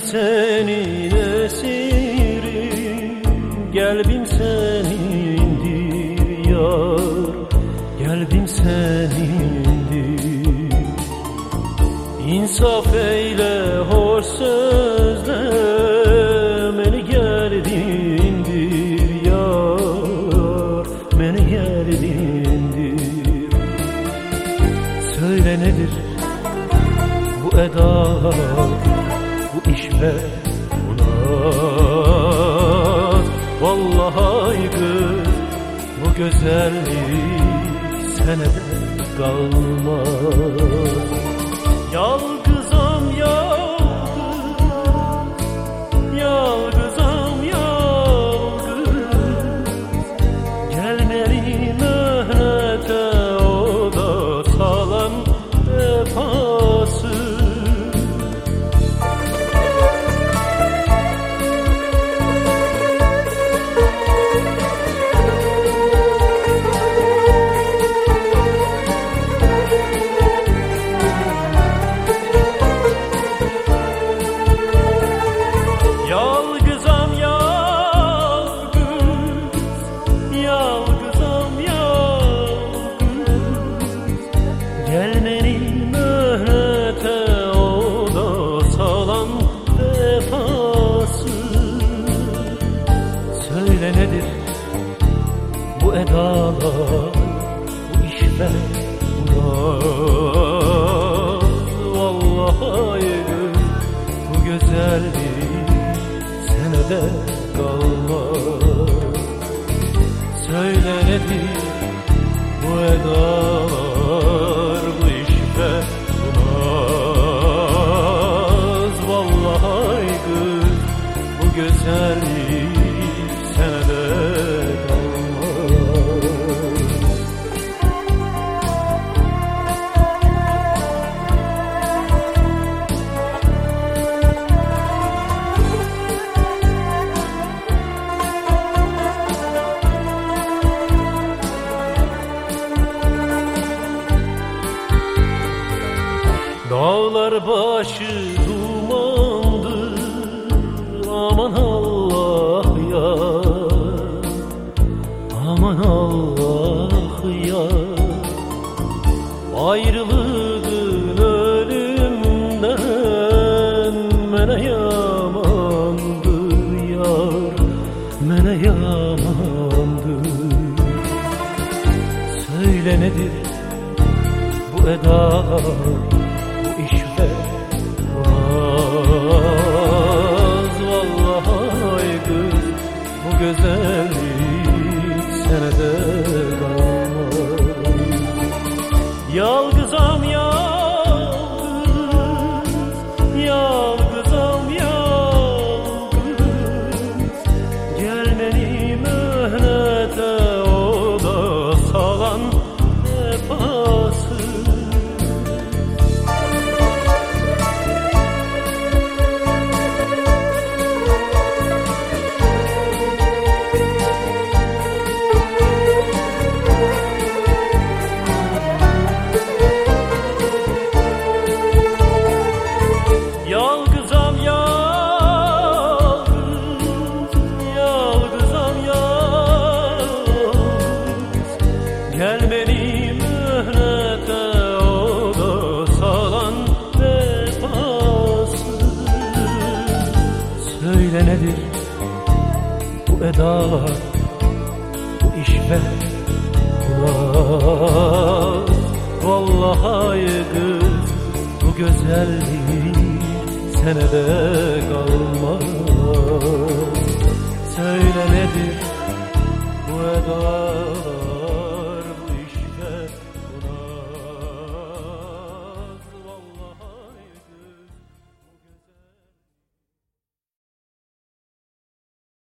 senin esirim Gelbim senindir yar. Gelbim senindir. İnsaf eyle hoş sözle Beni geldindir yar. Beni geldindir Söyle nedir bu eda bu iş ve bunat Vallahi kız bu güzellik senede kalmaz. Yalgızam bunlar Vallahi bu güzellik senede kalmaz Söyle bu edalar bu işte bunaz Vallahi kız bu güzellik Dağlar başı dumandı Aman Allah ya Aman Allah ya Ayrılığın ölümden Mene yamandır yar Mene yamandır. Söyle nedir bu eda Kız bu güzellik senede kalmaz. Yalgızam eda bu iş Vallahi kız bu güzellik senede kalmaz. Söyle nedir bu eda